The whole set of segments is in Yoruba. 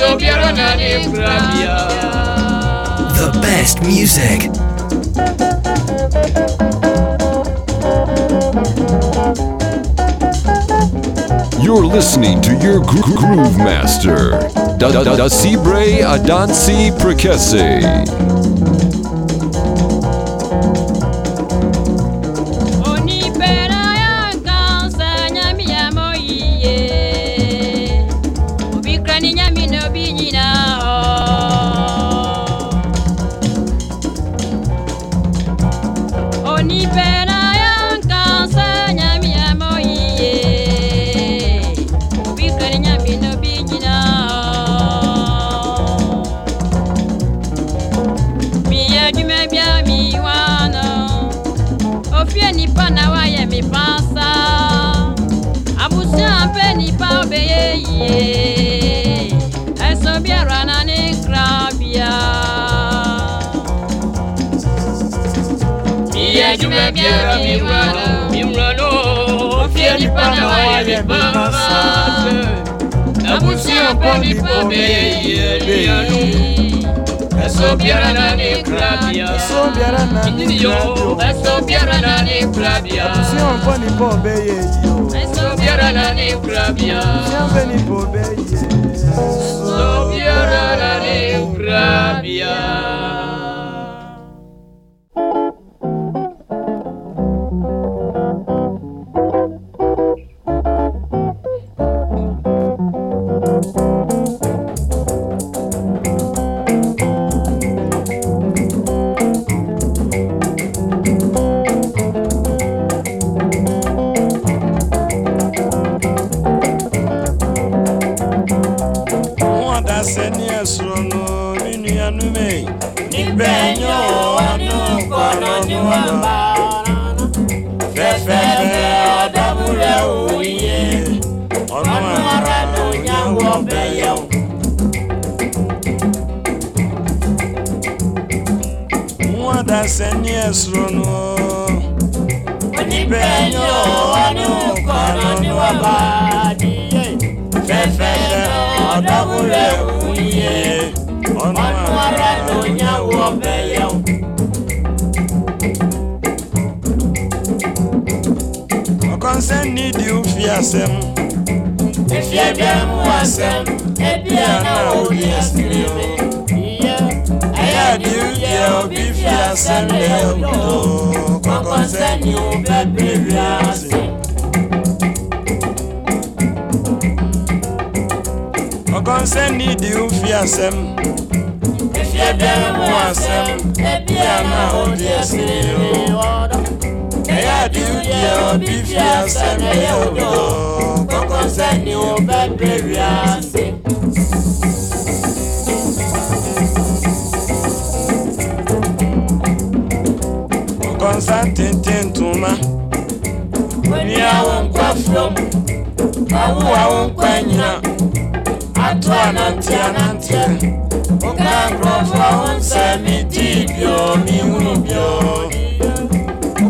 The best music. You're listening to your gro- groove master, Da Da Da Sibre Adansi Prekese. bana waye mipansa abusua mpe nipa obeye yie eso biara na ne nkra bia miye dwuma biara miwura no miwura no ofie nipa na waye mipansa abusua mpe nipa obeye yie Esobiara nani Flavia Esobiara nani Si on ni Si on Flavia no da sani esoro no. oníbẹ̀ yóò anu kọ́nà ní wà bá adìyẹ fẹ́fẹ́ lọ ọ̀dọ́kùnrin ẹ̀kún yẹ ọ̀nà ọ̀rẹ́ ló yàwó ọbẹ̀ yẹ o. ọkọ nsẹ nídi òfi asẹm. efi ẹbí ebi ẹ náà ò àdí yẹ òbí fi àṣẹ lẹ òkú kọ̀ọ̀kan sẹ́ni ò fẹ́ bèrè àṣẹ. kọ̀ọ̀kan sẹ́ni ìdí ń fi àṣẹ mu. Ìfi ẹ̀dẹ̀ mú àṣẹ mu. Ẹbí àná òdì ẹ̀sìn rẹ̀ ọ̀dọ̀. Ẹ̀yà àdí ń òbí fi àṣẹ mu yẹ òdò. Kọ̀ọ̀kan sẹ́ni ò fẹ́ bèrè àṣẹ. nsa tenten ntoma wani awo nkwa fam awo awo nkwa nyina ato anante anante oka nkurɔfo aho nsa mi di bio mi hunu bio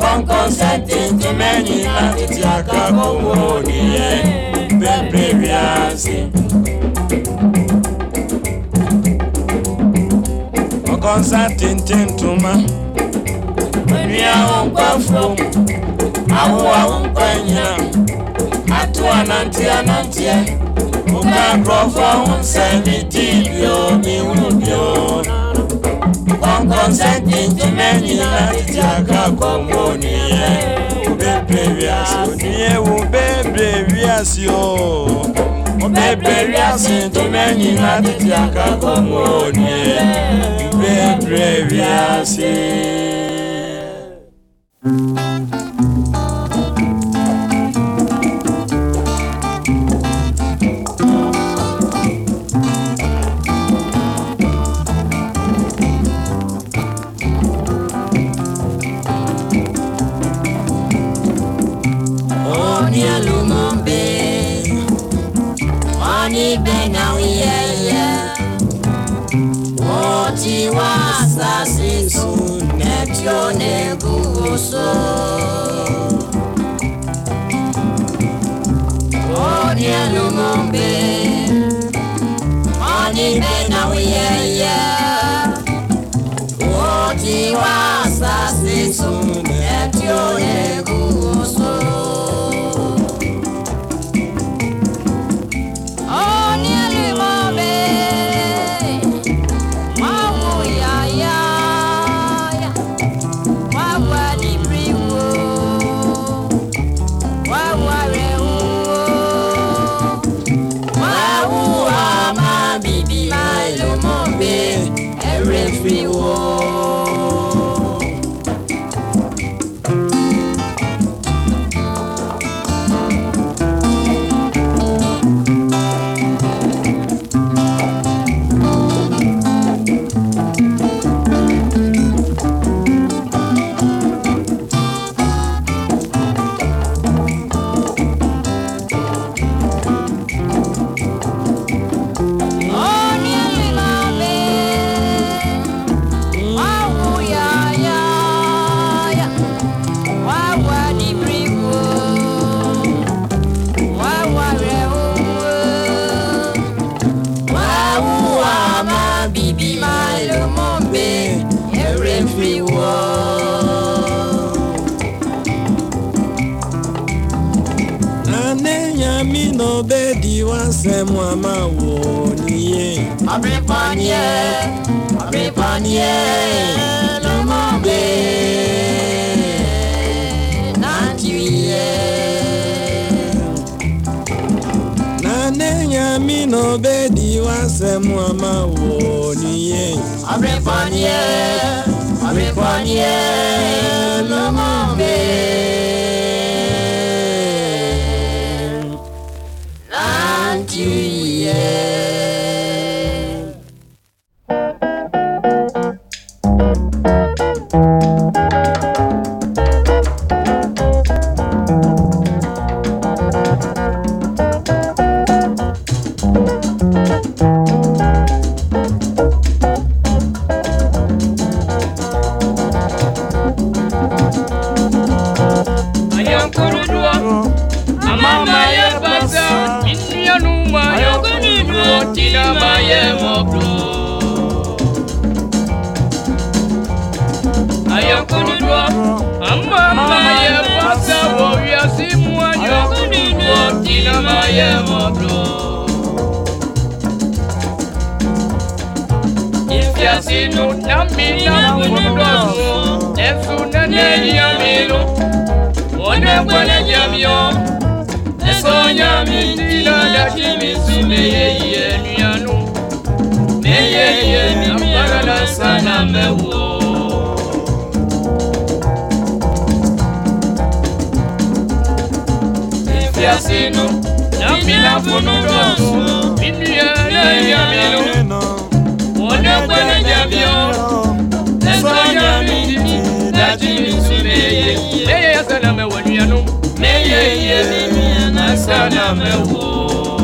kɔnkɔn nsa tenten mɛnyi na tete aka kɔnmu oniyɛ pɛpɛ wiase. Kɔnsa tenten ntoma. Mwenye awumpa fomu Awu awumpa nya Atu ananti ananti Muka krofu awunse Miti bio mi unubio Konkonse kinjime nina Tijaka komoni Ubebre viasi Niye ubebre viasi o oh. Ubebre viasi Tume nina Tijaka komoni Ubebre viasi Ubebre viasi Wow. nyami no bedi wasemu ama woniye abrepanye abrepanye no mambe kuruduwa amma ma ye basa iniyanu ma yogoni moti ma ye mokro ayokuruduwa amama ma ye basa wo yasi mua yogoni moti ma ye mokro Yasinu na namu nidosu, efu nene yamilu onekwele nyamio eso nyami ntilala kimi sumeyeyie nuyanu neyeyie nimialala sana mewo ifiasinu naminafunu dosu minuyeyeyamilu onekwele nyamio yeye mimi anasana mewo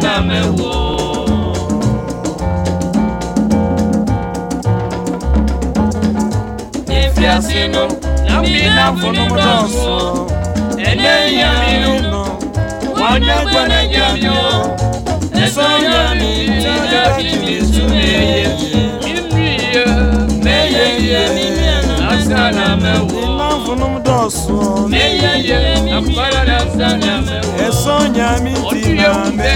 gbà mẹ́wò. Efi asinu, mi na funu mu dọ̀sọ̀, ẹni ẹ̀yà mi nù, wọ́n jẹ́ gbọ́dọ̀ jẹ́ mi o, ẹ̀sọ́ yà mí ní ẹ̀fí mi sùn mẹ́yẹ. Mẹ́yẹ yẹ mi, àṣà làmẹ́wò. Mi na funu mu dọ̀sọ̀, mẹ́yẹ yẹ mi. esonya miti na me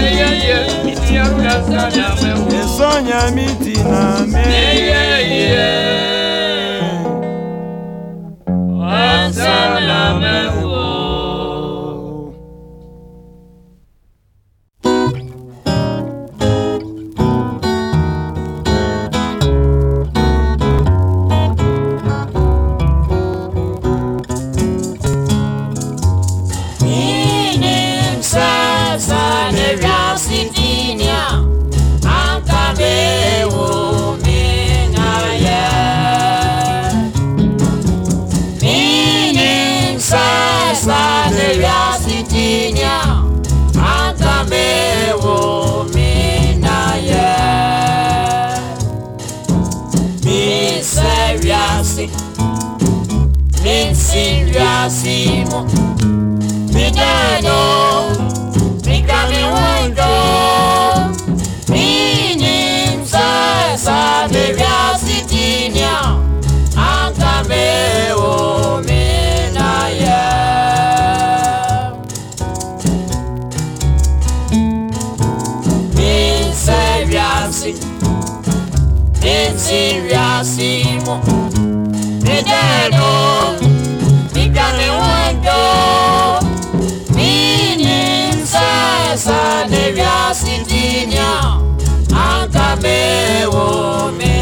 esonya miti na me asalamewo. Migasimo, Migano, Migamiwundo, Minimsa, Sabigasidinia, Ankameo, Minaya. Minsaviasi, Minsaviasimo, Migano, man.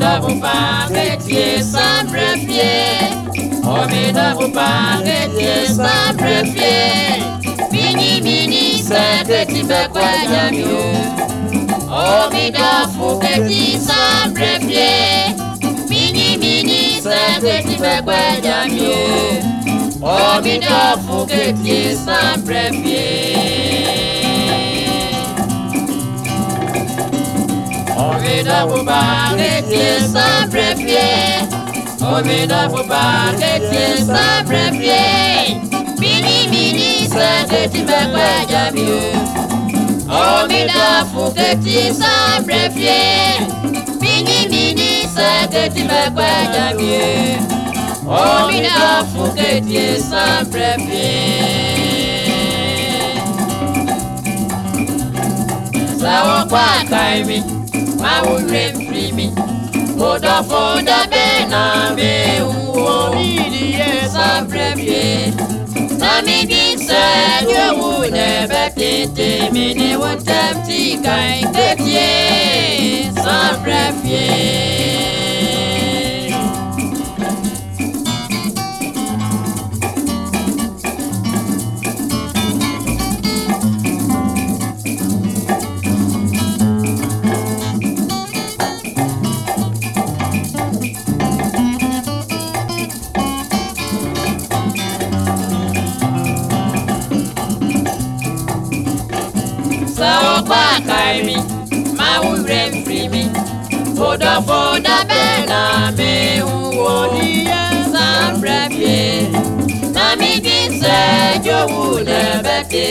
n'avons pas métier simple pied. Oh, mais n'avons pas métier simple pied. Mini, mini, c'est qui me croit mieux. Oh, mais n'avons pas simple pied. Mini, mini, c'est qui me croit mieux. Oh, mais n'avons pas simple pied. Omida buba ne tie sa brefie. Omida buba ne tie sa brefie. Mini mini sa de ti me kwa jami o. Omida fu ke ti sa brefie. Mini mini sa de ti me kwa jami o. Omida fu ke ti sa brefie. Sawa kwa kaimi. mawure mfirimi modofoda bẹ́ẹ̀ me, bẹ́ẹ̀ wọ mídìyẹ sáfẹ́ bíi sami bí sẹ́ẹ̀dì òwú nẹ̀bẹ̀ tètè mi ni wọ́n tẹ́ tí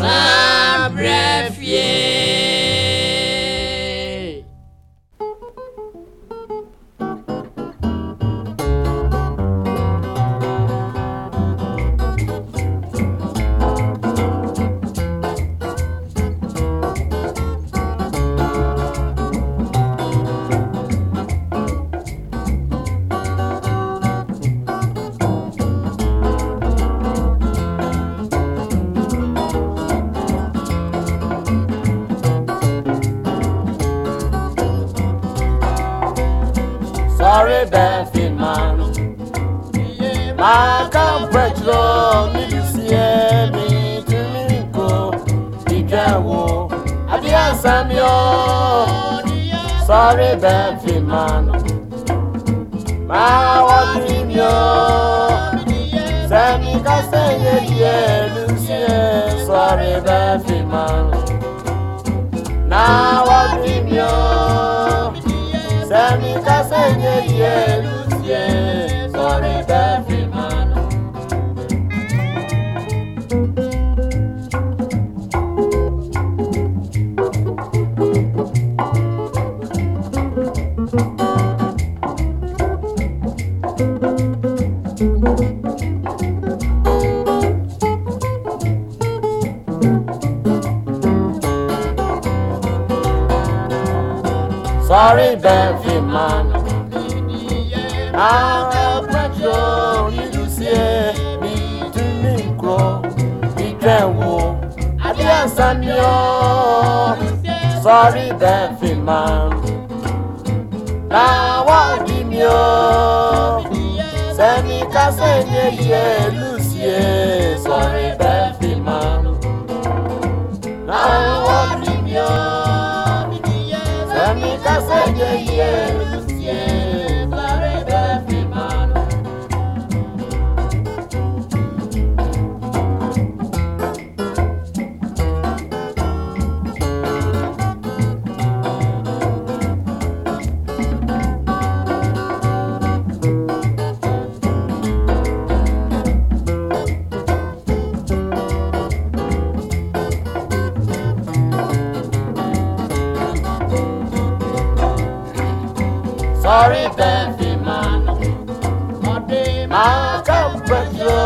saa brɛ I can't break love, need you see me to me go. Sorry, baby man. Máa wọ́n bí mi ọ́. Sẹ́mi ká sẹ́yẹ díẹ̀ lù Sorry, baby man. Náà. mi o sọrí dẹ́fì máa làwọn òní mi o sẹ́ni kásẹ̀ yeah, lucy, èlú sí e sọrí dẹ́fì máa làwọn òní mi o sẹ́ni kásẹ̀ ní Sorry, fẹ́ man. máa nà. ọdẹ máa ká pẹ̀lú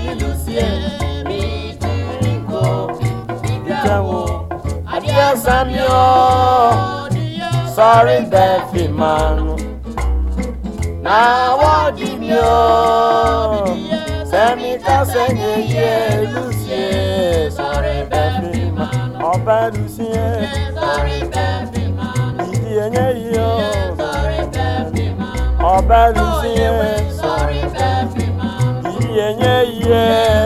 nílùú sí ẹ̀ mi jírí kò ìdáwó adíọ́sá mi ọ́ sọ́rí fẹ́ fi máa nà. náwó di mi ọ́ sẹ́mi ká sẹ́yìn Oh lùsí ẹ̀ sọ́rí fẹ́ fi ọbẹ̀ ní sí ẹ̀. ìyẹn yẹ yẹ.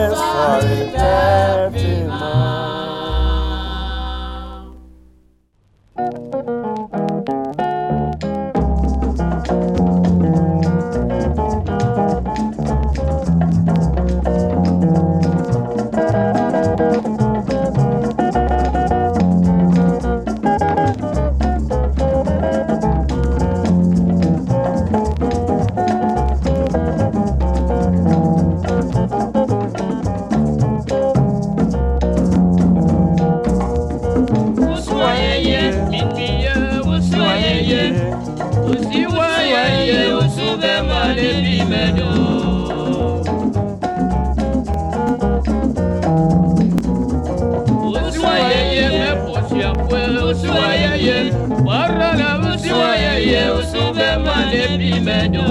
nebi mẹdo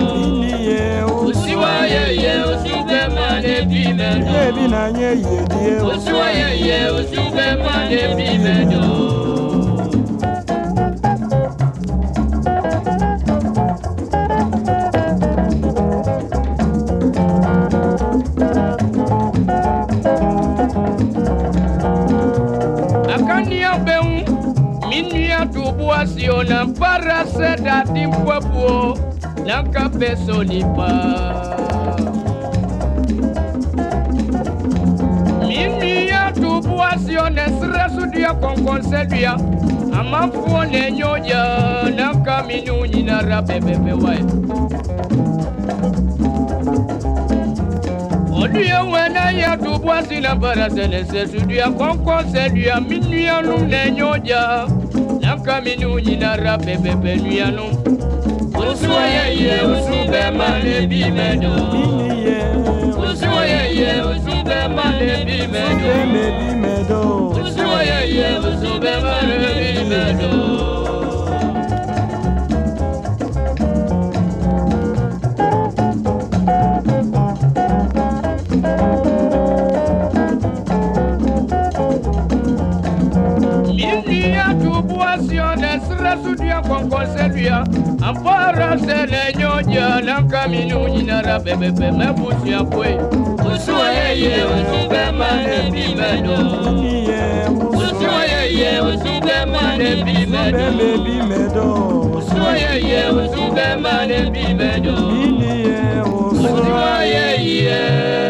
osiwa yeye osigbe ma nebi mẹdo osiwa yeye osigbe ma nebi mẹdo. Minua tubuasi ona para seda di pueblo nunca peço limpa. ya tu buasiones resudia con conseguia. Amafone nyonya nunca minu nina rabebebe wae. Oduya wena ya tu buasina para senese sudia con conseguia minuya nu nenyonya. Nunca minu nina rabebebe nuyanum. Usuwa yeye usube mane bimedo Usuwa yeye usube mane bimedo Usuwa yeye usube mane bimedo ya bẹ̀bẹ̀bẹ̀ mẹ́mu ti a fo ye. Wusu ye ye wusu bɛ ma ne bi bɛ dɔn. Wusu ye ye wusu bɛ ma ne bi bɛ dɔn. Wusu ye ye wusu bɛ ma ne bi bɛ dɔn. Wusu ye ye.